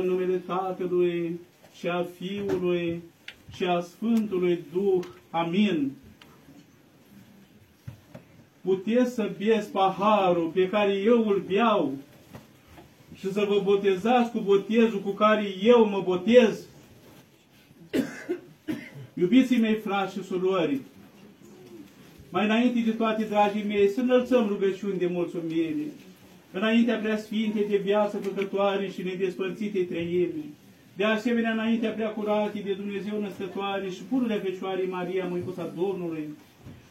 În numele Tatălui și a Fiului și a Sfântului Duh. Amin. Puteți să bieți paharul pe care eu îl beau și să vă botezați cu botezul cu care eu mă botez? Iubiții mei, frați și surori, mai înainte de toate, dragii mei, să înălțăm rugăciuni de mulțumire înaintea preasfinte de viață făcătoare și nedespărțite treimi, de asemenea înaintea preacurate de Dumnezeu născătoare și pururea Fecioarei Maria, Măicuța Domnului,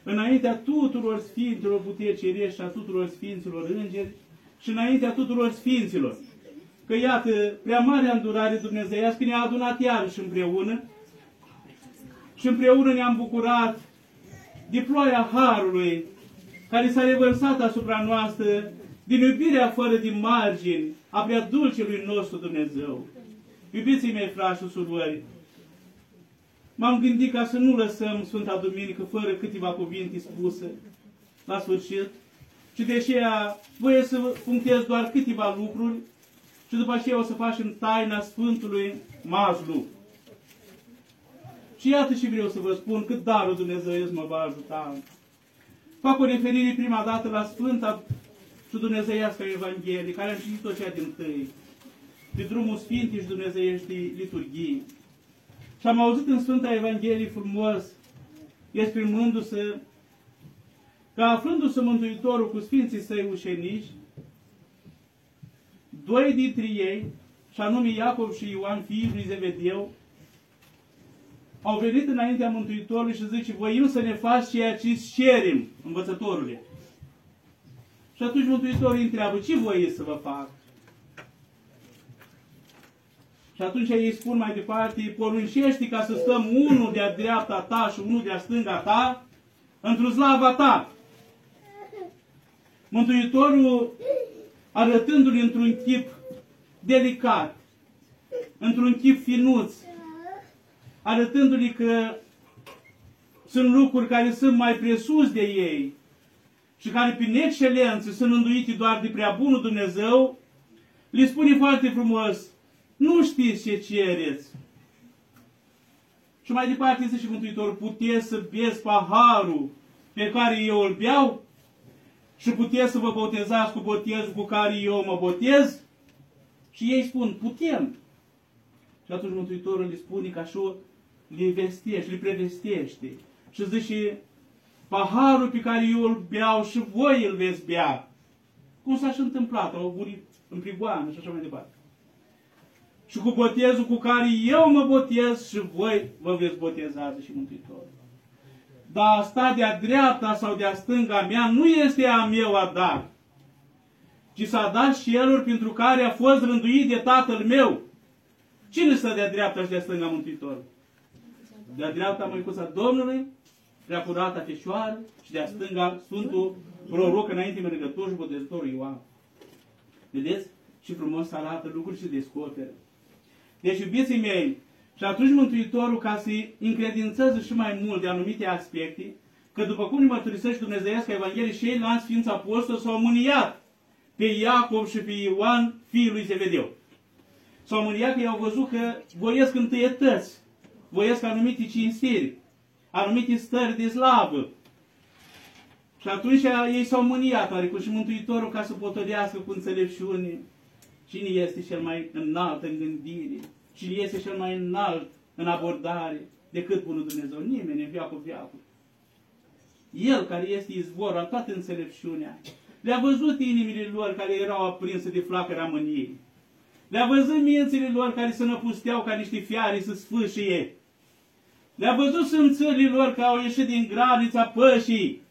înaintea tuturor Sfinților puteri cerești și a tuturor Sfinților Îngeri și înaintea tuturor Sfinților. Că iată, prea mare îndurare dumnezeiască ne-a adunat iarăși împreună și împreună ne-am bucurat de ploaia Harului care s-a revărsat asupra noastră din iubirea fără din margini a prea dulcelui nostru Dumnezeu. Iubiții mei, frați și surori, m-am gândit ca să nu lăsăm Sfânta Duminică fără câteva cuvinte spuse la sfârșit, și de aceea voie să punctez doar câteva lucruri și după aceea o să facem taina Sfântului Mazlu. Și iată și vreau să vă spun cât darul Dumnezeu mă va ajuta. Fac o referire prima dată la Sfânta și Dumnezeiască Evanghelie, care am citit-o cea din tâi, pe drumul Sfintei și Dumnezeieștii liturghii. Și am auzit în Sfânta Evanghelie frumos, exprimându-se că aflându-se Mântuitorul cu Sfinții Săi ușenici, doi dintre ei, și anume Iacov și Ioan, fiii lui Zevedeu, au venit înaintea Mântuitorului și zice, voim să ne faci ceea ce cerem, învățătorule. Și atunci Mântuitorul îi întreabă, ce voie să vă fac? Și atunci ei spun mai departe, poruncește ca să stăm unul de-a dreapta ta și unul de-a stânga ta, într-o slava ta. Mântuitorul, arătându-l într-un chip delicat, într-un chip finuț, arătându-le că sunt lucruri care sunt mai presus de ei, și care prin excelență sunt înduite doar de prea bunul Dumnezeu, le spune foarte frumos, nu știți ce cereți. Și mai departe este și Mântuitorul, puteți să beți paharul pe care eu îl beau și puteți să vă botezați cu botezul cu care eu mă botez? Și ei spun, putem. Și atunci Mântuitorul le spune că așa le vestește, le prevestește. Și zice, paharul pe care eu îl beau și voi îl veți bea. Cum s-a și întâmplat, au gurit în prigoană și așa mai departe. Și cu botezul cu care eu mă botez și voi vă veți boteza, și Mântuitorul. Dar a sta de-a dreapta sau de-a stânga mea nu este a meu a da, ci s-a dat și celor pentru care a fost rânduit de Tatăl meu. Cine stă de-a dreapta și de-a stânga Mântuitorul? De-a dreapta Măicuța Domnului prea curata Fecioară și de-a stânga Sfântul Proroc înainte mergător și botezătorul Ioan. Vedeți? Și frumos arată lucruri și descoperă. Deci, iubiții mei, și atunci Mântuitorul, ca să-i încredințeze și mai mult de anumite aspecte, că după cum ne mărturisește Dumnezeiască Evanghelie și ei la Sfinți Apostoli s-au mâniat pe Iacov și pe Ioan, fiul lui Zevedeu. S-au mâniat că i-au văzut că voiesc întâietăți, voiesc anumite cinstiri, anumite stări de slavă. Și atunci ei s-au mâniat, adică și Mântuitorul ca să potodească cu înțelepciune cine este cel mai înalt în gândire, cine este cel mai înalt în abordare decât Bunul Dumnezeu. Nimeni în viacul viacul. El care este izvorul al toată înțelepciunea, le-a văzut inimile lor care erau aprinse de flacăra mâniei. Le-a văzut mințile lor care se năpusteau ca niște fiare să sfârșie le-a văzut sânțările lor că au ieșit din granița pășii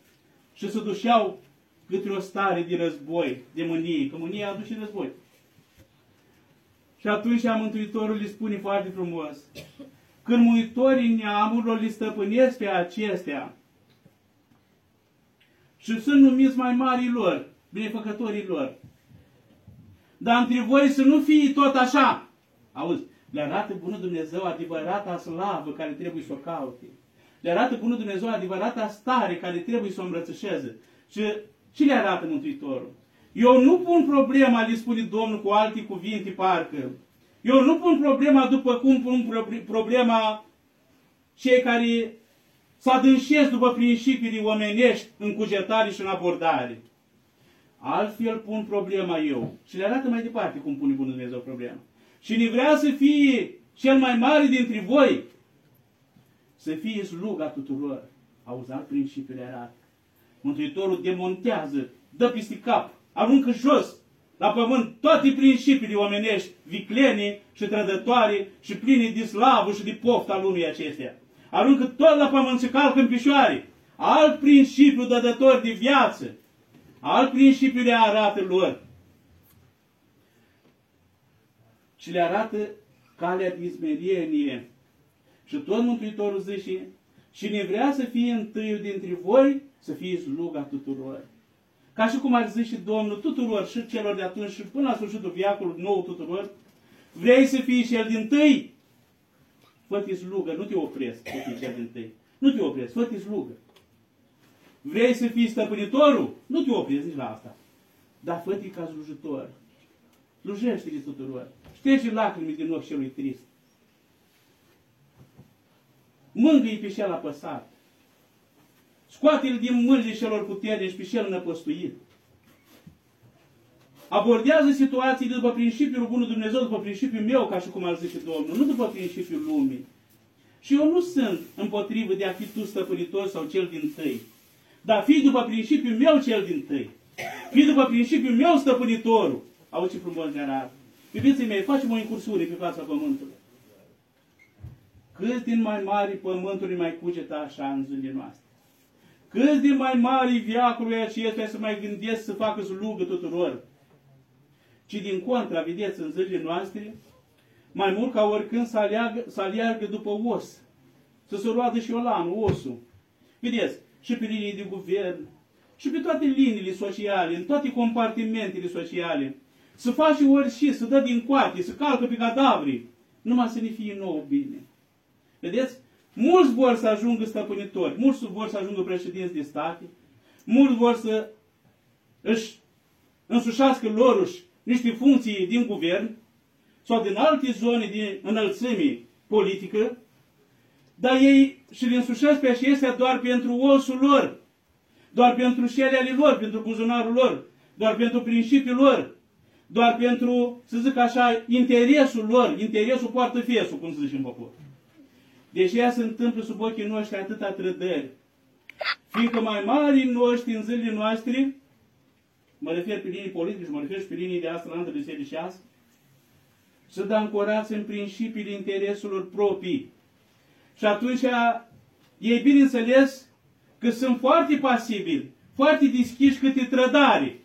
și se dușeau câte o stare de război, de mânie, că mânia aduce război. Și atunci Mântuitorul le spune foarte frumos, când muitorii neamurilor le stăpânesc pe acestea și sunt numiți mai mari lor, binefăcătorii lor, dar între voi să nu fie tot așa. Auzi, le arată Bunul Dumnezeu adevărata slavă care trebuie să o caute. Le arată Bunul Dumnezeu adevărata stare care trebuie să o îmbrățișeze. Și ce le arată Mântuitorul? Eu nu pun problema, le spune Domnul cu alte cuvinte parcă, Eu nu pun problema după cum pun problema cei care să adânșesc după principiile omenești în cugetare și în abordare. Altfel pun problema eu. Și le arată mai departe cum pune Bunul Dumnezeu problema. Și ne vrea să fie cel mai mare dintre voi, să fie sluga tuturor. Auzi, alt principiu le arată. Mântuitorul demontează, dă peste cap, aruncă jos, la pământ, toate principiile omenești, viclene și trădătoare și pline de slavă și de pofta lumii acestea. Aruncă tot la pământ și calcă în picioare. Alt principiu dădător de viață. Alt principiu le arată lor. Și le arată calea de izmerienie. Și tot Mântuitorul zice, și ne vrea să fie întâiul dintre voi, să fie sluga tuturor. Ca și cum ar zice Domnul tuturor și celor de atunci și până la sfârșitul viacului nou tuturor, vrei să fii cel din tâi? Fă-te slugă, nu te opresc să fii cel din tâi. Nu te opresc, fă-te slugă. Vrei să fii stăpânitorul? Nu te opresc nici la asta. Dar fă-te ca slujitor. Slujește-le tuturor. Șterge lacrimii din ochi celui trist. Mângâi pe cel apăsat. Scoate-l din mâinile celor puternici pe cel năpăstuit. Abordează situații după principiul Bunul Dumnezeu, după principiul meu, ca și cum ar zice Domnul, nu după principiul lumii. Și eu nu sunt împotrivă de a fi tu stăpânitor sau cel din tăi. Dar fii după principiul meu cel din tăi. Fii după principiul meu stăpânitorul. Auzi ce frumos ne arată. Iubiții mei, facem o incursiune pe fața pământului. Cât din mai mari pământului mai cugetă așa în zilele noastre. Cât din mai mari viacului acestuia să mai gândesc să facă slugă tuturor. Ci din contra, vedeți, în zilele noastre, mai mult ca oricând să aleagă, să aleagă după os. Să se roadă și olanul, osul. Vedeți, și pe linii de guvern, și pe toate liniile sociale, în toate compartimentele sociale. Să faci orice, să dă din coate, să calcă pe cadavri, numai să ne fie nou bine. Vedeți? Mulți vor să ajungă stăpânitori, mulți vor să ajungă președinți de state, mulți vor să își însușească loruși niște funcții din guvern sau din alte zone de înălțime politică, dar ei și le însușesc pe acestea doar pentru osul lor, doar pentru șele ale lor, pentru buzunarul lor, doar pentru principiul lor, doar pentru, să zic așa, interesul lor, interesul poartă fiesul, cum se zice în popor. Deci ea se întâmplă sub ochii noștri atâta trădări. Fiindcă mai mari noștri în zilele noastre, mă refer pe linii politice, mă refer și pe linii de astrantă bisericească, să dă ancorați în principiile intereselor proprii. Și atunci e bine înțeles că sunt foarte pasibili, foarte deschiși câte trădare.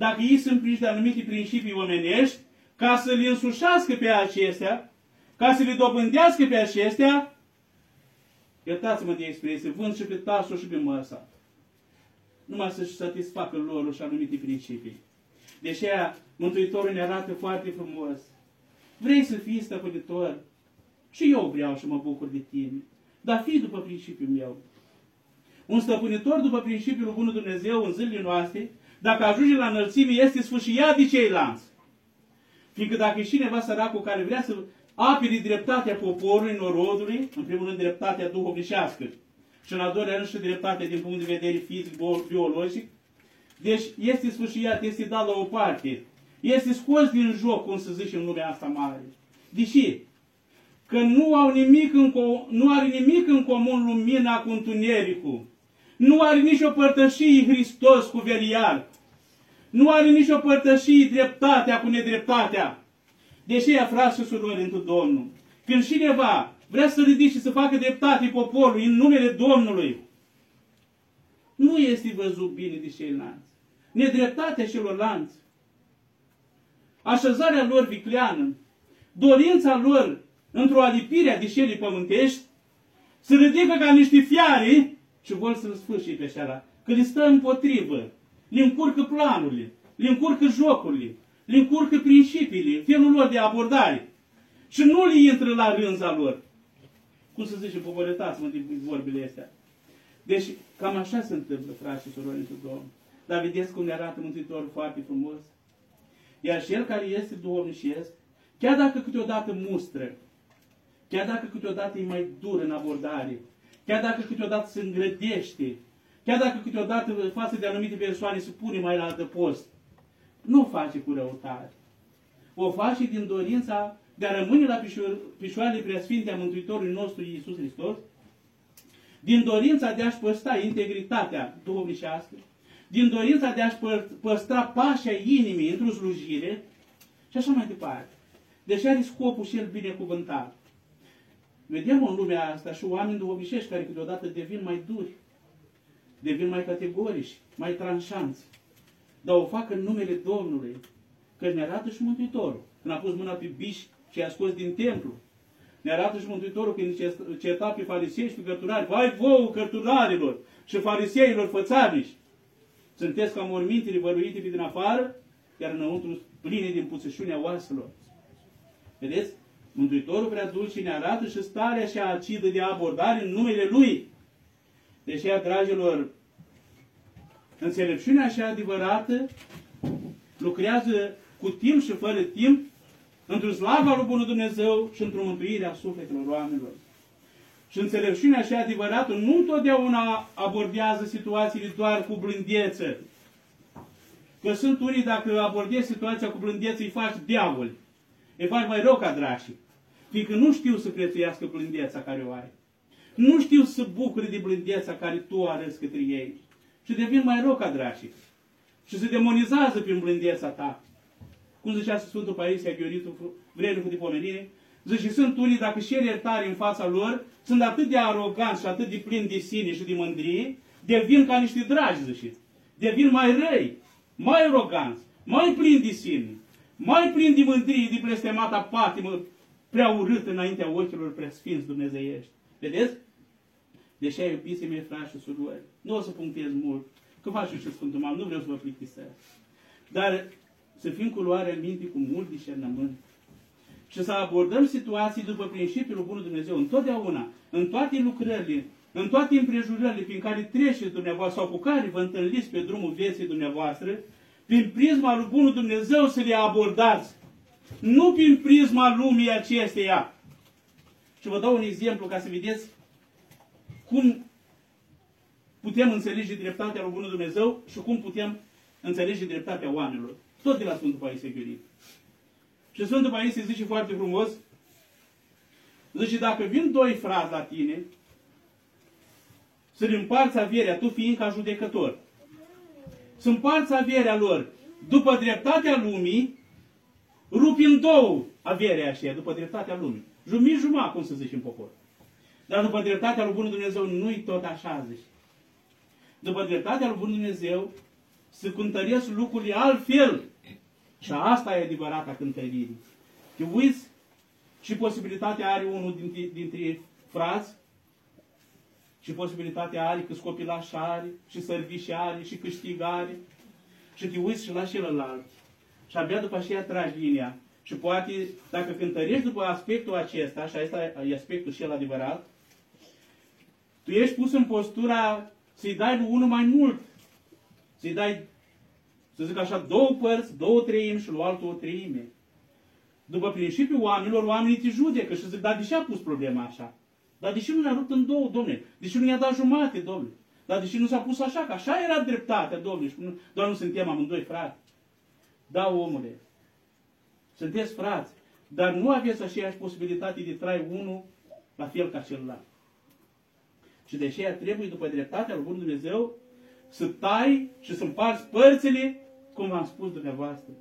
Dacă ei sunt prinși de anumite principii omenești, ca să le însușească pe acestea, ca să le dobândească pe acestea, iertați-mă de expresie, vând și pe tasul și pe măsa. Numai să-și satisfacă lor și anumite principii. Deci aia, Mântuitorul ne arată foarte frumos. Vrei să fii stăpânitor? Și eu vreau și mă bucur de tine. Dar fii după principiul meu. Un stăpânitor după principiul Bunul Dumnezeu în zilele noastre, dacă ajunge la înălțime, este sfârșiat de ceilalți. Fiindcă dacă e cineva săracul care vrea să apere dreptatea poporului, norodului, în primul rând dreptatea duhovnicească și în al doilea rând și dreptatea din punct de vedere fizic, biologic. Deci este sfârșit, este dat la o parte. Este scos din joc, cum se zice în lumea asta mare. Deși? Că nu, au nimic în, nu are nimic în comun lumina cu întunericul. Nu are nicio părtășie Hristos cu Verial. Nu are nicio părtășie dreptatea cu nedreptatea. Deși ea, frați și surori, într Domnul, când cineva vrea să ridice și să facă dreptate poporului în numele Domnului, nu este văzut bine de ceilalți. Nedreptatea celorlalți, așezarea lor vicleană, dorința lor într-o alipire a deșelii pământești, se ridică ca niște fiare și vor să-l sfârșie pe așa că le stă împotrivă, le încurcă planurile, le încurcă jocurile, le încurcă principiile, felul lor de abordare. Și nu le intră la rânza lor. Cum să zice, poporetați-mă din vorbile astea. Deci, cam așa se întâmplă, frați și surori într Domnul. Dar vedeți cum ne arată Mântuitorul foarte frumos. Iar cel care este duhovnicesc, chiar dacă câteodată mustră, chiar dacă câteodată e mai dur în abordare, chiar dacă câteodată se îngrădește, chiar dacă câteodată față de anumite persoane se pune mai la altă post, nu o face cu răutate. O face din dorința de a rămâne la pișoarele preasfinte a Mântuitorului nostru Iisus Hristos, din dorința de a-și păstra integritatea duhovnicească, din dorința de a-și păstra pașa inimii într-o slujire și așa mai departe. Deci are scopul și el binecuvântat. Vedem în lumea asta și oameni duhovnicești care câteodată devin mai duri, devin mai categorici, mai tranșanți. Dar o fac în numele Domnului, că ne arată și Mântuitorul. Când a pus mâna pe biș și a scos din templu, ne arată și Mântuitorul când certa pe farisei și pe cărturari. Vai vouă cărturarilor și fariseilor fățarnici! Sunteți ca mormintele văruite pe din afară, iar înăuntru pline din puțășunea oaselor. Vedeți? Mântuitorul prea dulce ne arată și starea și acidă de abordare în numele Lui. Deci, dragilor, înțelepciunea așa adevărată lucrează cu timp și fără timp într-o slava lui Bunul Dumnezeu și într-o mântuire a sufletelor oamenilor. Și înțelepciunea așa adevărată nu întotdeauna abordează situațiile doar cu blândețe. Că sunt unii, dacă abordezi situația cu blândețe, îi faci diavol. Îi faci mai rău ca drașii. Fiindcă nu știu să prețuiască blândeța care o ai. Nu știu să bucure de blândeța care tu arăți către ei. Și devin mai rău ca drașii. Și se demonizează prin blândeța ta. Cum zicea Sfântul Paisie Gheoritul, vrednic de pomenire, zice, sunt unii, dacă și iertare în fața lor, sunt atât de aroganți și atât de plini de sine și de mândrie, devin ca niște dragi, zice. Devin mai răi, mai aroganți, mai plini de sine, mai plini de mândrie, de blestemata patimă, prea urât înaintea ochilor preasfinți dumnezeiești. Vedeți? Deși ai iubiții mei, frați și surori, nu o să punctez mult, că faci și Sfântul Mam, nu vreau să vă plictisesc. Dar să fim cu luare în minte cu mult discernământ și să abordăm situații după principiul Bunul Dumnezeu întotdeauna, în toate lucrările, în toate împrejurările prin care treceți dumneavoastră sau cu care vă întâlniți pe drumul vieții dumneavoastră, prin prisma lui Bunul Dumnezeu să le abordați, nu prin prisma lumii acesteia. Și vă dau un exemplu ca să vedeți cum putem înțelege dreptatea lui Bunul Dumnezeu și cum putem înțelege dreptatea oamenilor. Tot de la Sfântul Paisie Gheorit. Și Sfântul Paisie zice foarte frumos, zice, dacă vin doi frați la tine, să-l împarți averea, tu fiind ca judecător, să împarți averea lor după dreptatea lumii, rupi în două averea aceea, după dreptatea lumii. Jumii jumătate, cum să zici în popor. Dar după dreptatea lui Bunul Dumnezeu nu-i tot așa, zici. După dreptatea lui Bunul Dumnezeu, să cântăresc lucrurile altfel. Și asta e adevărata cântărire. Te uiți și posibilitatea are unul dintre, dintre frați și posibilitatea are că copilași are și serviși are și câștigare și te uiți și la celălalt. Și abia după aceea tragi linia. Și poate, dacă cântărești după aspectul acesta, și asta e aspectul și el adevărat, tu ești pus în postura să-i dai lui unul mai mult. Să-i dai să zic așa, două părți, două treimi și lui altul o treime. După principiul oamenilor, oamenii te judecă și zic, dar de ce a pus problema așa? Dar de ce nu ne-a rupt în două, domnule? De ce nu i-a dat jumate, domnule? Dar de ce nu s-a pus așa? Că așa era dreptatea, domnule. Și nu, doar nu suntem amândoi frate. Da, omule. Sunteți frați. Dar nu aveți aceeași posibilitate de trai unul la fel ca celălalt. Și de aceea trebuie, după dreptatea lui Bunul Dumnezeu, să tai și să împarți părțile cum v-am spus dumneavoastră.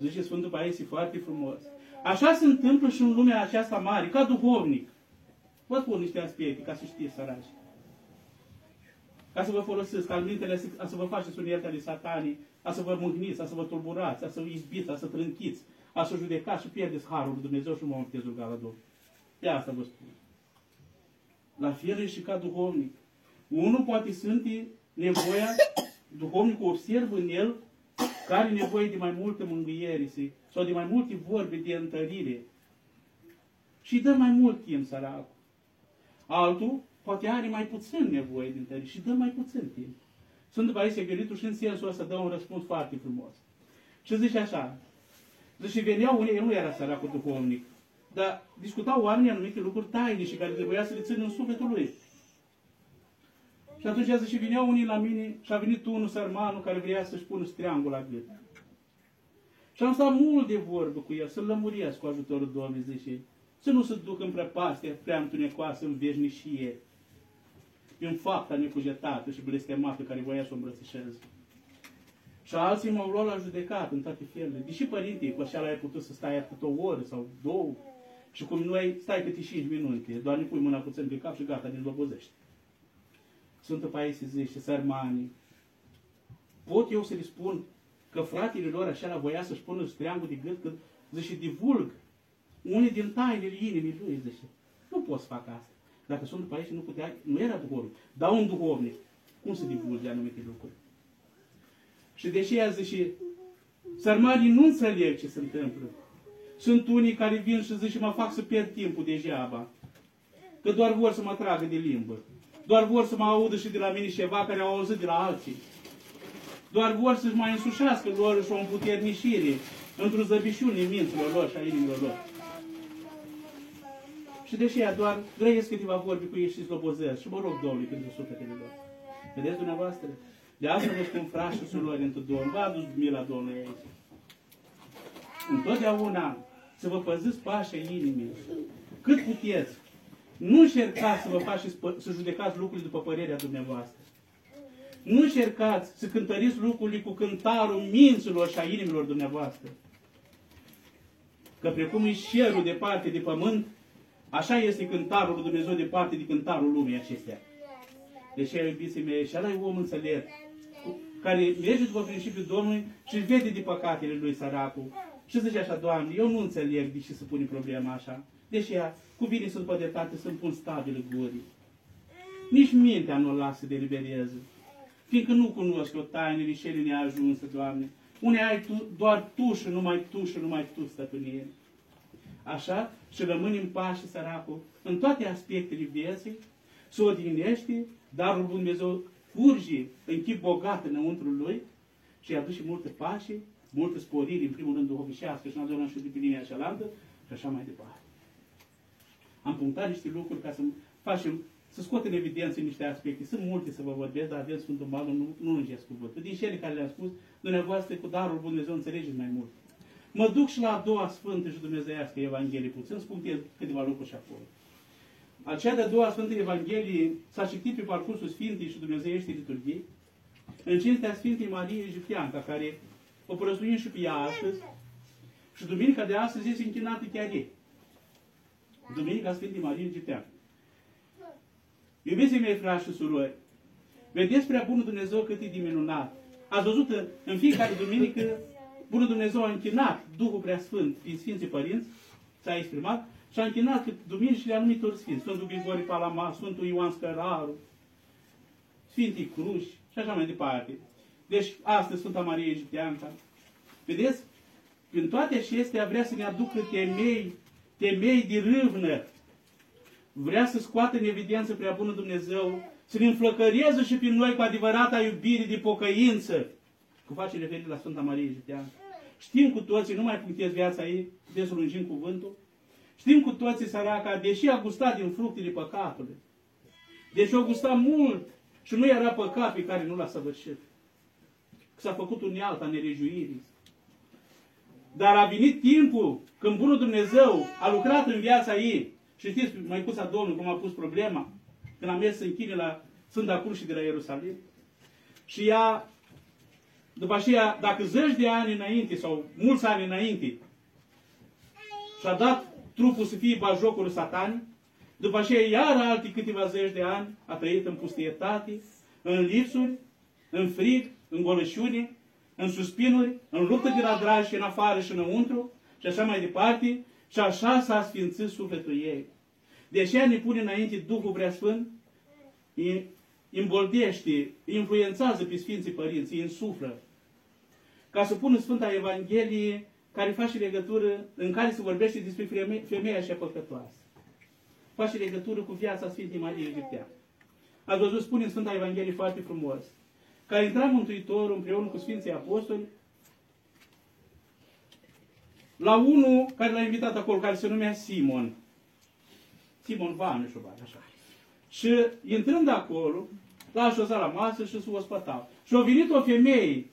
Zice Sfântul Paisie foarte frumos. Așa se întâmplă și în lumea aceasta mare, ca duhovnic. Vă spun niște aspecte, ca să știți, săraci. Ca să vă folosiți, ca mintele a să vă faceți uneltele satanii, a să vă mâhniți, a să vă tulburați, a să vă izbiți, a să trânchiți, a să judecați și pierdeți harul lui Dumnezeu și mă puteți ruga la Domnul. De asta vă spun. La fel și ca duhovnic. Unul poate simte nevoia, duhovnicul observă în el care are nevoie de mai multă mângâiere sau de mai multe vorbe de întărire. Și dă mai mult timp săracul. Altul poate are mai puțin nevoie de întărire și dă mai puțin timp. Sunt după aici Găritul și în sensul ăsta dă un răspuns foarte frumos. Și zice așa, Zice, veneau unii, el nu era săracul duhovnic, dar discutau oamenii anumite lucruri taine și care trebuia să le țină în sufletul lui. Și atunci zice, veneau unii la mine și a venit unul sărmanul care vrea să-și pună triangul la gât. Și am stat mult de vorbă cu el, să-l lămuriesc cu ajutorul Domnului, zice, să nu se ducă în prăpastie prea întunecoasă, în veșnicie, în fapta necugetată și blestemată care voia să o îmbrățișeze. Și alții m-au luat la judecat în toate felurile. Deși părinte, cu așa ai putut să stai atât o oră sau două, și cum noi stai câte 5 minute, doar ne pui mâna puțin pe cap și gata, ne lobozește. Sfântul Paisie zice, sărmanii, pot eu să le spun că fratele lor așa voia să-și pună streangul de gât, că zice, divulg unii din tainele inimii lui, zice, nu pot să fac asta. Dacă sunt după aici, nu putea, nu era duhovnic, dar un duhovnic, cum să divulge anumite lucruri? Și deși ea zice, sărmanii nu înțeleg ce se întâmplă. Sunt unii care vin și zice, mă fac să pierd timpul degeaba. Că doar vor să mă tragă de limbă. Doar vor să mă audă și de la mine ceva care au auzit de la alții. Doar vor să-și mai însușească lor și o împuternișire într-o zăbișune în minților lor și a inimilor lor. Și deși ea doar grăiesc câteva vorbi cu ei și slobozesc și mă rog Domnului pentru sufletele lor. Vedeți dumneavoastră? De asta vă spun frați și surori într Domnul. Vă adus mila Domnului aici. Întotdeauna să vă păziți pașa inimii. Cât puteți. Nu încercați să vă faceți, să judecați lucrurile după părerea dumneavoastră. Nu încercați să cântăriți lucrurile cu cântarul minților și a inimilor dumneavoastră. Că precum e cerul departe de pământ, așa este cântarul lui Dumnezeu departe de cântarul lumii acestea. Deci, iubiții mei, și ăla e om înțelept, care merge după principiul Domnului și vede de păcatele lui săracul. Și zice așa, Doamne, eu nu înțeleg de ce se pune problema așa. Deși ea, cuvine sunt pădetate să-mi pun stabile gurii. Nici mintea nu o lasă de libereze. Fiindcă nu cunosc o tainele și ele neajunsă, Doamne. Unde ai tu, doar Tu și numai Tu și numai Tu, stăpânire. Așa și rămâne în pace săracul în toate aspectele vieții, să odinește, darul Lui Dumnezeu curge în chip bogat înăuntru lui și îi aduce multă pace, multă sporire, în primul rând duhovnicească și în al doilea și de linia cealaltă și așa mai departe. Am punctat niște lucruri ca să facem, să scot în evidență niște aspecte. Sunt multe să vă vorbesc, dar avem Sfântul Balul, nu, nu lungesc cuvântul. Din cele care le-am spus, dumneavoastră cu darul Lui Dumnezeu înțelegeți mai mult. Mă duc și la a doua Sfântă și Dumnezeiască Evanghelie puțin, spun câteva lucruri și acolo. Acea de-a doua Sfântă Evanghelie s-a citit pe parcursul Sfintei și Dumnezeieștii liturghii, în cinstea Sfintei Marie Egipteanca, care o prăznuim și pe ea astăzi, și duminica de astăzi este închinată chiar ei. Duminica Sfintei Marie Egipteanca. Iubiții mei, frați și surori, vedeți prea bunul Dumnezeu cât e de minunat. Ați văzut în fiecare duminică, bunul Dumnezeu a închinat Duhul Preasfânt din Sfinții Părinți, s-a exprimat, și a închinat duminicile anumitor sfinți. Sfântul Grigori Palama, Sfântul Ioan Scăraru, Sfintii Cruși și așa mai departe. Deci, astăzi Sfânta Marie Egipteanca. Vedeți? Prin toate acestea vrea să ne aducă temei, temei de râvnă. Vrea să scoată în evidență prea bună Dumnezeu, să ne înflăcărieze și prin noi cu adevărata iubire de pocăință. Cu face referire la Sfânta Marie Egipteancă. Știm cu toții, nu mai punctez viața ei, puteți să lungim cuvântul, Știm cu toții săraca, deși a gustat din fructele păcatului, deși a gustat mult și nu era păcat pe care nu l-a săvârșit. Că s-a făcut un alt a nerejuirii. Dar a venit timpul când Bunul Dumnezeu a lucrat în viața ei. Și știți, măicuța Domnului, cum a pus problema, când a mers să închine la Sfânta Cruce de la Ierusalim. Și ea, după aceea, dacă zeci de ani înainte, sau mulți ani înainte, și-a dat trupul să fie bajocul satan, după aceea iar alte câteva zeci de ani a trăit în pustietate, în lipsuri, în frig, în golășune, în suspinuri, în luptă de la dragi și în afară și înăuntru, și așa mai departe, și așa s-a sfințit sufletul ei. De aceea ne pune înainte Duhul Preasfânt, îi îmboldește, îi influențează pe Sfinții Părinți, îi însuflă, ca să pună Sfânta Evanghelie care face legătură, în care se vorbește despre femeia și păcătoasă. Face legătură cu viața Sfintei Marie Egipteană. Ați văzut, spune în Sfânta Evanghelie foarte frumos, că a intrat Mântuitorul împreună cu Sfinții Apostoli la unul care l-a invitat acolo, care se numea Simon. Simon Vanușovar, așa. Și intrând acolo, l-a așezat la masă și s-a ospătat. Și a venit o femeie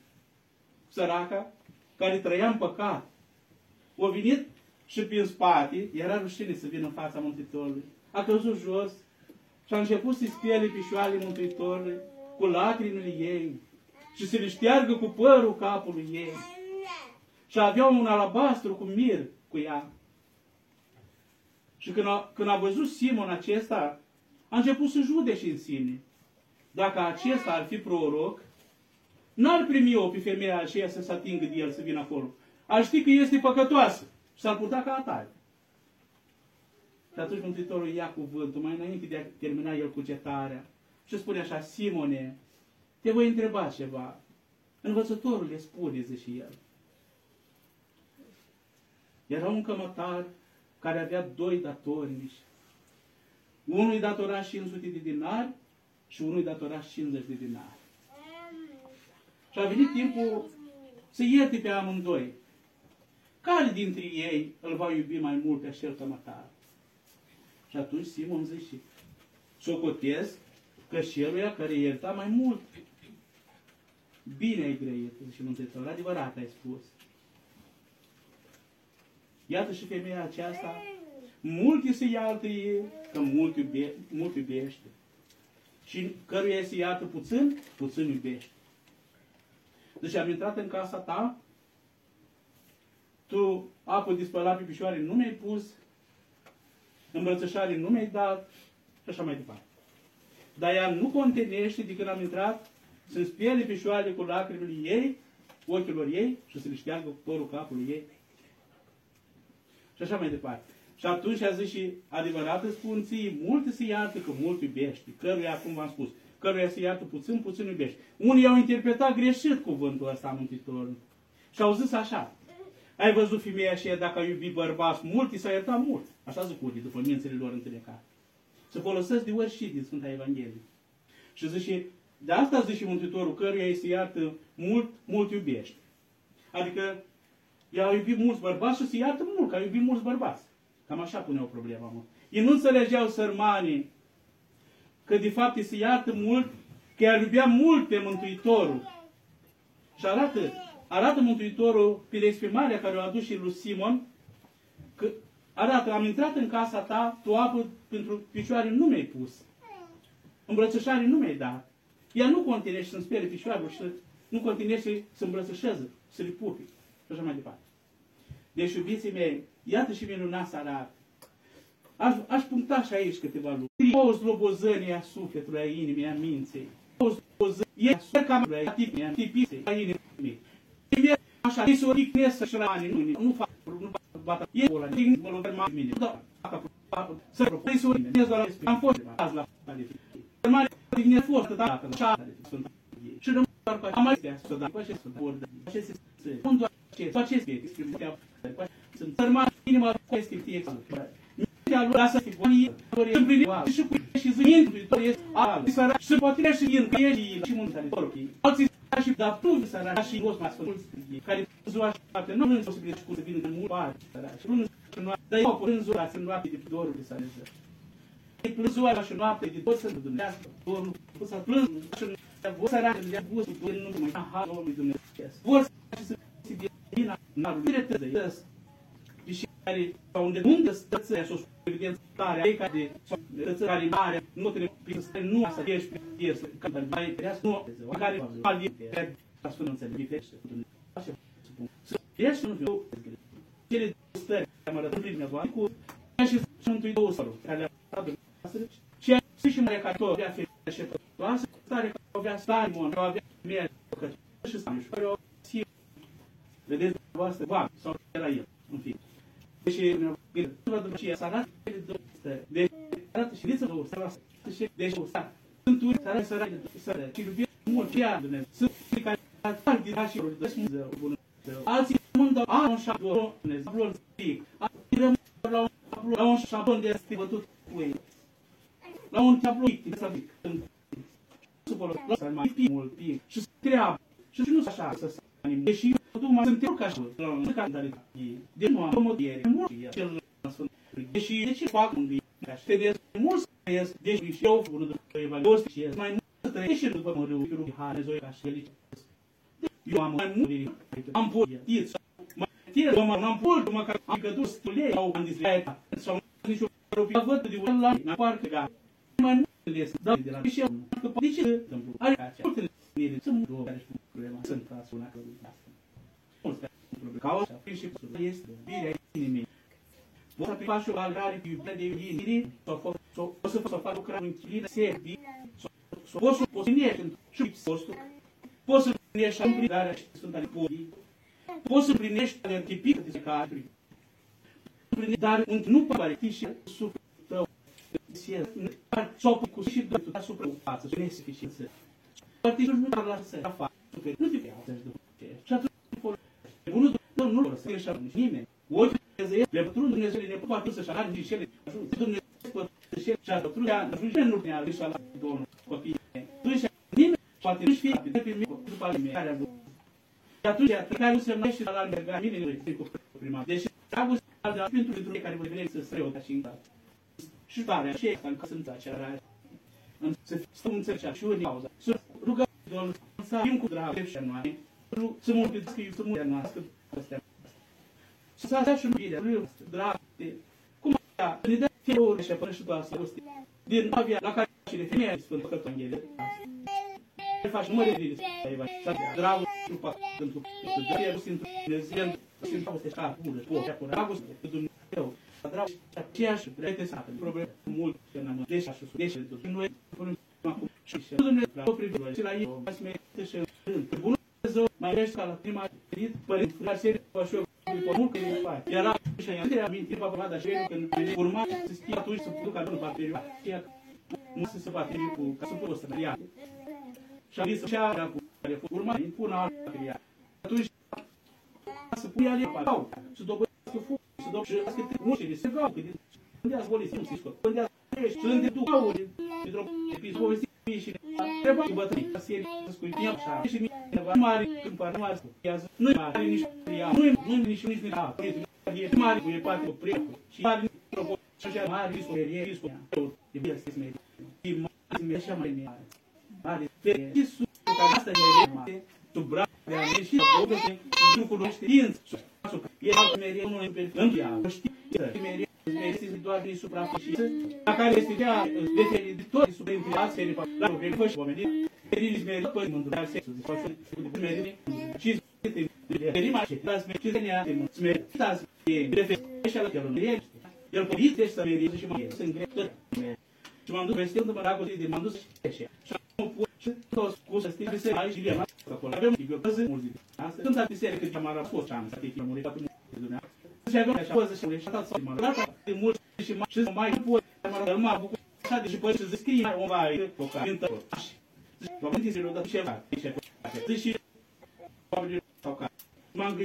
săraca, care trăia în păcat. A venit și prin spate, era rușine să vină în fața Mântuitorului. A căzut jos și a început să-i spele pișoarele Mântuitorului cu lacrimile ei și să le șteargă cu părul capului ei. Și avea un alabastru cu mir cu ea. Și când a, când a văzut Simon acesta, a început să judece în sine. Dacă acesta ar fi proroc, n-ar primi-o pe femeia aceea să se atingă de el, să vină acolo. Ar ști că este păcătoasă și s-ar putea ca atare. Și atunci Mântuitorul ia cuvântul, mai înainte de a termina el cugetarea, și spune așa, Simone, te voi întreba ceva. Învățătorul le spune, zice el. Era un cămătar care avea doi datornici. Unul îi datora 500 de dinari și unul îi datora 50 de dinari. Și a venit timpul să ierte pe amândoi. Care dintre ei îl va iubi mai mult pe acel cămătar? Și atunci Simon zice, socotesc că celuia care ierta mai mult. Bine ai grăit, și Mântuitorul, adevărat ai spus. Iată și femeia aceasta, mult se iartă ei, că mult, iube, mult iubește. Și căruia se iartă puțin, puțin iubește. Deci am intrat în casa ta, tu apă de spălat pe picioare nu mi-ai pus, îmbrățășare nu mi-ai dat și așa mai departe. Dar ea nu contenește de când am intrat să-mi spele picioarele cu lacrimile ei, ochilor ei și să le șteargă cu părul capului ei. Și așa mai departe. Și atunci a zis și adevărat îți spun ție, multe se iartă că mult iubești, căruia, cum v-am spus, căruia se iartă puțin, puțin iubești. Unii au interpretat greșit cuvântul ăsta Mântuitorul. Și au zis așa, ai văzut femeia și dacă a iubit bărbați mult, i s-a iertat mult. Așa zic unii, după mințele lor întunecate. Să folosesc de ori și din Sfânta Evanghelie. Și zice, de asta zice Mântuitorul, căruia îi se iartă mult, mult iubește. Adică, ea a iubit mulți bărbați și se iartă mult, că a iubit mulți bărbați. Cam așa puneau problema, mă. Ei nu înțelegeau sărmanii că de fapt îi se iartă mult, că ea iubea mult pe Mântuitorul. Și arată, arată Mântuitorul pe exprimarea care o a adus și lui Simon, că arată, am intrat în casa ta, tu apă pentru picioare nu mi-ai pus. Îmbrățișare nu mi-ai dat. Ea nu continuește să-mi spere picioarele și nu continuește să îmbrățișeze, să le pupi. Și așa mai departe. Deci, iubiții mei, iată și minunat să arată. Aș, aș puncta și aici câteva lucruri. O zlobozănie a sufletului, a inimii, a minței. O zlobozănie a sufletului, a tipii, a tipii, a inimii. Așa, ei se odicnesc și la ani, nu fac, nu fac, bata, e ăla, din mă lover mai mine. Da, să propui să odicnesc doar la am fost azi la mare din fost, da, așa, sunt și rămân doar cu am mai să da, cu acest bord, acest este, nu doar acest, cu acest este, sunt sărmani, inima cu este exact mintea lui lasă fi banii, împlini și cu și zânind, este al, sărac și poate și în că ești și muntele, porcii. Alții și dar tu sărac și gos mai sfânt, care ziua și noapte, nu în posibilitate cu să vină în mult bani, sărac. Nu în noapte, dar eu în ziua, în noapte de dorul de să ne plâng ziua și noapte de tot să nu Dumnezeu, Domnul, să plâng și vor sărac, de gust, nu mai ha Domnului Dumnezeu. Vor să se vină, n-ar vire și care, sau unde unde stă țăria sus, evidențarea ei care, sau țări mare, nu trebuie să nu să ieși pe piesă, când mai trească, nu, care al de la Sfântul Înțeleg, diferite, să ieși nu fiu, cele două stări, am arătat prin nevoie, cu și Sfântul două stări, care le-a dat și și și mai ca tot avea fie și toată stare că avea stare, mon, avea mere, că și stare, și care o Vedeți, voastră, va, sau era el, în fine. Deci, după ce s-a dat de două stări. Deci, arată și liță două stări. Deci, o stare. Sunt unii care să rage de stări. Și iubire mult, fie Dumnezeu. Sunt unii care fac din așa și dă și bună. Alții rămân de a un șablon, șablon spic. Alții rămân la un șablon, la un șablon de este bătut cu ei. La un tablou de să pic. Să folosim, mai pic mult, pic. Și să treabă. Și nu așa să se anime. Și Tu mai sunt eu ca și nu ca dar de nu am modiere, mult cel sunt. Deși de ce fac un ca și te des mult să ies, deși și eu unul după evanghelie și ies mai mult trăiești și după mă râu, râu, ha, nezoi ca și el. Eu am mai mult, am pus, tiți, mai tine, mă, n-am pus, mă, că am cădut stulei, sau am dizleat, sau nici o rupia văd de un la, la parcă, ga, mai mult de este, da, de la și eu, că de ce se întâmplă? Are acea, multe nere, sunt două care spun problema, sunt ca una că asta. Mulți care spun problema, cauza, și este, birea inimii. Poți să faci o algare cu iubire de iubire, sau o să faci lucrare în chilină, serbi, sau poți să poți să și postul, poți să împlinești împlinarea și sunt ale podii, poți să împlinești ale tipică de cadri, dar nu pare fi și sufletul tău, sau cu și dreptul asupra față, și nesuficiență. Poate nici nu te lasă să facă, nu te faci după ce. Și atunci, bunul Dumnezeu nu lăsă greșeală nici nimeni. Ori Dumnezeu, le pătrund Dumnezeu, ne poate să-și arate și ele, Dumnezeu pătrund și și pătrund, ajunge nu ne-a greșeala Domnul copiii. Atunci, nimeni poate nu-și fie de pe mine, după ale mele, care a avut. Și atunci, care nu se numește la la mergea mine, nu cu prima. Deci, dragostea de la Sfântul Într-un care vă vine să străiau ca și în casă. Și tare, și e în casă în țara să stăm în țări și în cauza. Să rugăm Domnul să fim cu drag și noi, să mă împiedică să mă noastră astea. Să așa și iubirea, lui dragoste. Cum ea, ne dă fie ori și până și doar să rosti. Din avia la care și de femeia Sfântul Căptul Anghele. Le faci număr de bine să ai dragul trupa pentru că el simt Dumnezeu simt dragoste așa bună, poate cu dragoste cu Dumnezeu. Dragoste aceeași, vrei să probleme mult și în amă. Deci așa, deci tot. Noi punem acum și și Dumnezeu la privire și la ei, mai smete și în bunul Dumnezeu mai rește ca la prima venit părinte, frate, se și după mult că îi face. Era și ea te aminti papa da și când urma să schimbe atunci să ducă în paperiu. Nu se se bate cu ca să poată să ia. Și a zis și a cu care urma impun altă ea. Atunci să pui ale pau, să dobăscă foc, să dobăscă mușile, se gau, când ia zboli, nu se scot. Când ia să le duc auri, într-o epispovesti și treba cu bătrâni, ca serie să scuipia așa. Și mi nu mare, când par, nu mare, nu mare nici ea, nu nu nici nici ea, e mare cu e parte cu prieteni. Și mare și așa mare riscul, e riscul, e bine să se merge. E mare, așa mai mare. Mare, și sus, ca asta e mare, sub braț, de a ieși, să băgă, nu cunoște, știință, e altă merie, unul în ea, știe, merie, meresiți doar din suprafață, la care este cea deferitor sub implicați, la probleme, fă și oamenii, Perilis merit pe mândruia sexul, de fapt, de merit, și Perima și las mercizenia de mult, smeritas, e referește la el, el, el părinte să merite și mai sunt greu tot. Și m-am dus peste unde mă dragoste de m-am dus și așa. Și am pus și toți cu să stii biserică aici și le-am acolo. Avem bibliotecă mulți. Asta. Când a biserică de am fost, am să fie murit atunci de Dumnezeu și avem așa poză și și atât mă rata de mult și mai și mai nu pot mă rog mă apuc așa de și pe să scrie un vai cu ca din tot așa Oamenii se rog și ceva și așa și oamenii sau ca m-am gândit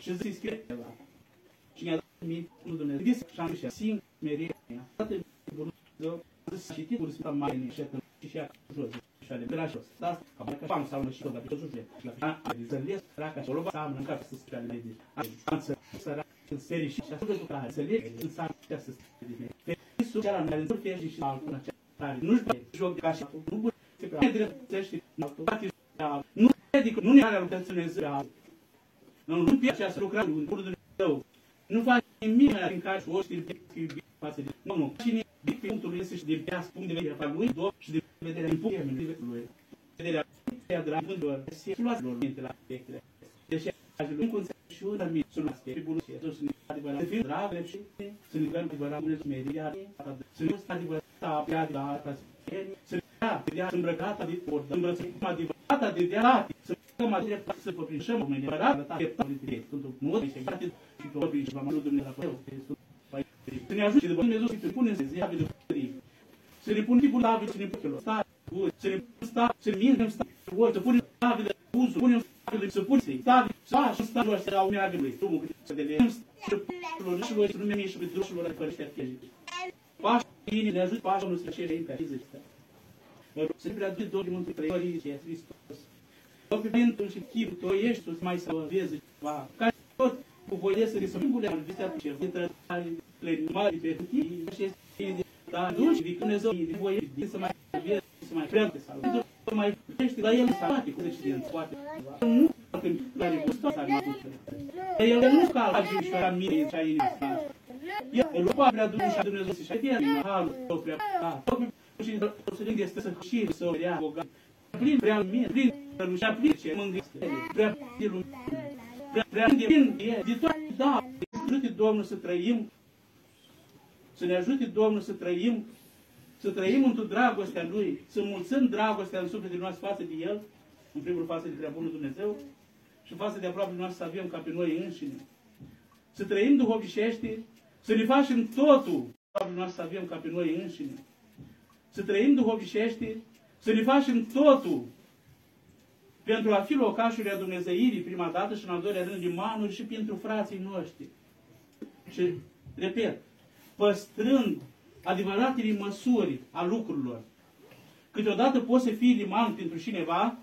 și zic scrie ceva și mi-a dat mie nu Dumnezeu dis și am și sing merie atât de bun să citit cu Sfânta Mare și că și și jos și ale era jos da ca că pam sau nu și tot la tot jos la final a zis raca și o luat să am în cap să scrie ale de am să să în serii și așa de lucrare, să le în sar și să se Iisus chiar am în fie și și altul în care nu-și băie joc de ca și nu băie că nu dreptește nu adică nu ne are lucrări Dumnezeu nu nu pe această lucrare în curul Dumnezeu nu face nimic în care o știi de iubire față de nu nu cine de pe punctul este și de pe punct de vedere al lui două și de vedere din punct de vedere lui vederea de la gândul se luați lor minte la efectele deci așa lui cum și un anumit sunt tribul și atunci sunt adevărat să fim dragi și să ne dăm adevărat mulți media să nu sunt adevărat apia de la asta să ne dea îmbrăcata de ori îmbrăcăm adevărata de de să căm adevărat să păprinșăm oamenii adevărat la tare de sunt mod și gata și probabil și va mai Dumnezeu la să ne ajute de Dumnezeu să ne punem să zia de să ne punem tipul David, să ne punem sta, să ne punem sta, să ne mientem sta, să punem David, uzul, punem David, să punem sta, să așa sta, să au mea de lui, drumul, să de lem, să punem și lui, să nu mi și pe drușul ăla fără știa fie. Pașa, inii, ne ajut pașa, nu să ce în care zice. Să ne preaduce Domnul Mântuitorul Iisus Hristos. Doamne, pentru și chipul, tu ești, tu mai să vezi va, care tot cu voie să risipule al vistea ce vitră le mari pe hârtie și este dar nu și Dumnezeu de voie să mai vie să mai creadă sau să mai crește la el să poate cu decidență poate nu când care gustă să nu el nu ca la și la mine și a inimii el nu poate vrea Dumnezeu și Dumnezeu și știe halul său prea și să le este să și să o ia bogat plin prea mie plin să plin ce mângâiește prea plin prea prea plin de toate da ajute Domnul să trăim. Să ne ajute Domnul să trăim. Să trăim într-o dragostea Lui, să mulțăm dragostea în sufletul nostru față de El, în primul față de prea bunul Dumnezeu, și față de aproape noastră să avem ca pe noi înșine. Să trăim duhovnicește, să ne facem totul, aproape noastră să avem ca pe noi înșine. Să trăim duhovnicește, să ne facem totul pentru a fi locașurile Dumnezeirii prima dată și în al doilea rând limanuri și pentru frații noștri. Și, repet, păstrând adevăratele măsuri a lucrurilor. Câteodată poți să fii liman pentru cineva,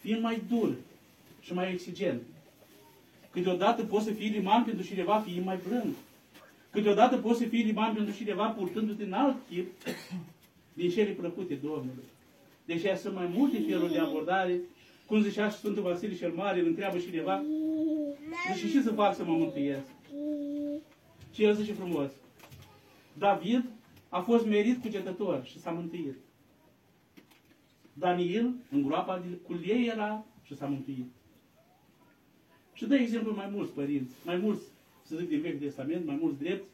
fiind mai dur și mai exigent. Câteodată poți să fii liman pentru cineva, fiind mai blând. Câteodată poți să fii liman pentru cineva, purtându-te în alt chip din cele plăcute Domnului. Deci sunt mai multe feluri de abordare. Cum zicea și Sfântul Vasile cel Mare, îl întreabă cineva, zice, ce să fac să mă mântuiesc? Și el zice frumos, David a fost merit cugetător și s-a mântuit. Daniel, în groapa cu ei era și s-a mântuit. Și dă exemplu mai mulți părinți, mai mulți, să zic din Vechiul Testament, mai mulți drepți.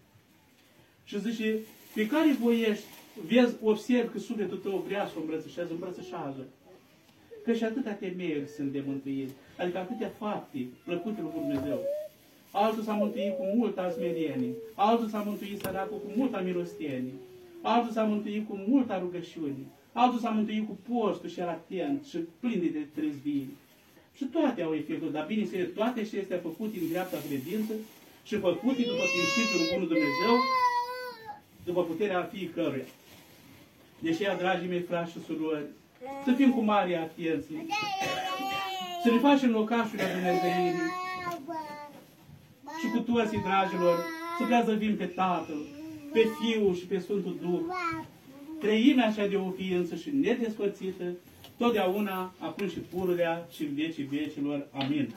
Și zice, pe care voiești, vezi, observ că sufletul tău vrea să o îmbrățișează, îmbrățișează. Că și atâtea temeri sunt de mântuire, adică atâtea fapte plăcute lui Dumnezeu altul s-a mântuit cu multă smerenie, altul s-a mântuit săracul cu multă milostenie, altul s-a mântuit cu multă rugăciune, altul s-a mântuit cu postul și era atent și plin de trezvire. Și toate au efectul, dar bine toate acestea făcute în dreapta credință și făcute după principiul Bunul Dumnezeu, după puterea fiecăruia. Deși, dragii mei frați și surori, să fim cu mare atenție, să ne facem locașurile Dumnezeirii, și cu toții, dragilor, să preazăvim pe Tatăl, pe Fiul și pe Sfântul Duh, trăimea așa de o ființă și nedespărțită, totdeauna, acum și pururea și în vecii vecilor. Amin.